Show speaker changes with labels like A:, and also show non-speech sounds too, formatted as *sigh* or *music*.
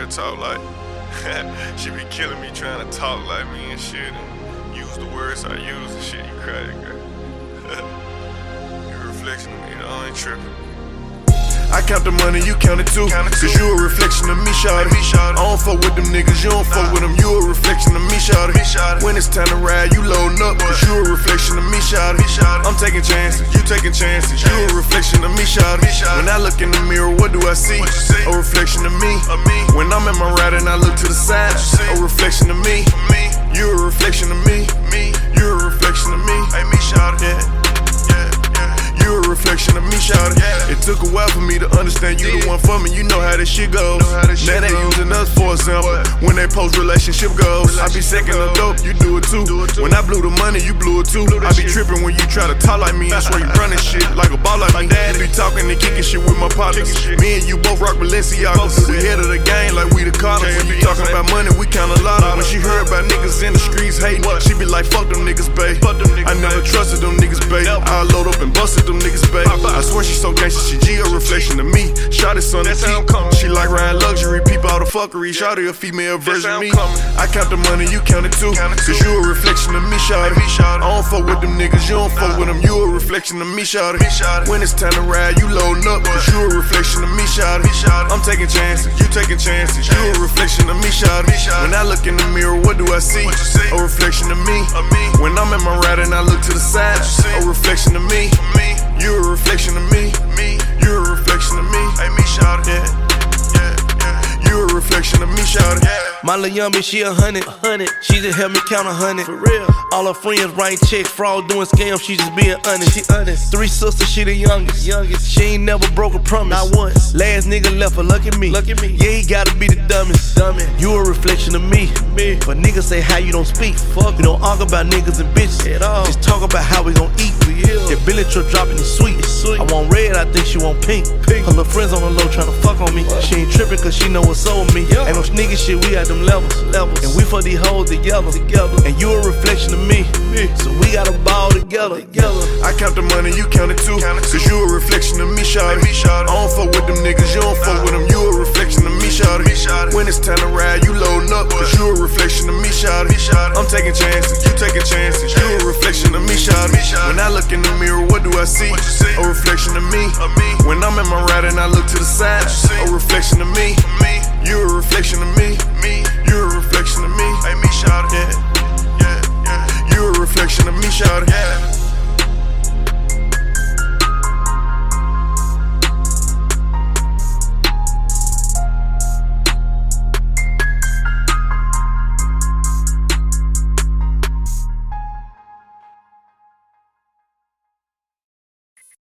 A: real talk like. *laughs* she be killing me trying to talk like me and shit and use the words I use and shit. You crazy, girl. *laughs* Your reflection of me, I ain't tripping.
B: I count the money, you count it too. Cause you a reflection of me, shawty. I don't fuck with them niggas, you don't fuck with them. You a reflection of me, shawty. When it's time to ride, you loading up. Cause taking chances, you taking chances. You a reflection of me, shawty. When I look in the mirror, what do I see? A reflection of me. When I'm in my ride and I look to the side, a reflection of me. You a reflection of me. You a reflection of me.
A: Hey, me, shawty.
B: Yeah. You a reflection of me, shawty. It took a while for me to understand you the one for me. You know how this shit goes.
A: how this
B: now
A: shit
B: they Post relationship goes. I be second the dope, you do it too. When I blew the money, you blew it too. I be tripping when you try to talk like me. I swear you running shit like a ball like. You be talking and kicking shit with my partners. Me and you both rock Balenciagas. We head of the game like we the Cardinals. When you talking about money, we count a lot. When she heard about niggas in the streets hating, she be like, fuck them niggas, babe. I never trusted them niggas, babe. I load up and busted them niggas, babe. I swear she so gangsta, she G a reflection of me. Shot it on the
A: That's how I'm
B: luxury, peep all the fuckery. Shot a female version of me. I count the money, you count it too.
A: Count it
B: Cause you a reflection of me, shawty.
A: me, shawty.
B: I don't fuck with them niggas, you don't fuck with them. You a reflection of me, shawty.
A: shawty.
B: When it's time to ride, you loading up. Cause you a reflection of me, shawty.
A: shawty.
B: I'm taking chances, you taking chances. You a reflection of me, shawty.
A: shawty.
B: When I look in the mirror, what do I see?
A: What you see?
B: A reflection of me.
A: Of me.
B: When I'm in my ride and I look to the side, a reflection of me.
A: Me,
B: Of me. Yeah.
C: My little young bitch, she a hundred. A hundred. She just helped me count a hundred. For real. All her friends writing checks, fraud, doing scams. She just being honest. She honest. Three sisters, she the youngest. Youngest. She ain't never broke a promise. Not once. Last nigga left. Look at me. Look at me. Yeah, he gotta be the dumbest. Dummy. You a reflection of me. Me. But niggas say how you don't speak. Fuck. We don't argue about niggas and bitches at all. Just talk about how we gon' eat. We ill. That Billy truck dropping is sweet. It's sweet. I want red. I think she want pink. Pink. Her little friends on the low tryna fuck on me. She ain't tripping cause she know what's up with me. Ain't no nigga shit. We at them levels. Levels. And we for these hoes together. Together. And you a reflection of me. Me. So we got to ball together. Together.
B: I count the money, you count it too. Cause you a reflection of me, shawty. I don't fuck with them niggas, you don't fuck with them. You a reflection of me, shawty. When it's time to ride, you loading up. Cause you a reflection of me, shawty. I'm taking chances, you taking chances. You a reflection of me, shawty. When I look in the mirror, what do I see? A reflection of me. When I'm in my ride and I look to the side, a reflection of me. You a reflection of me.
A: Yeah.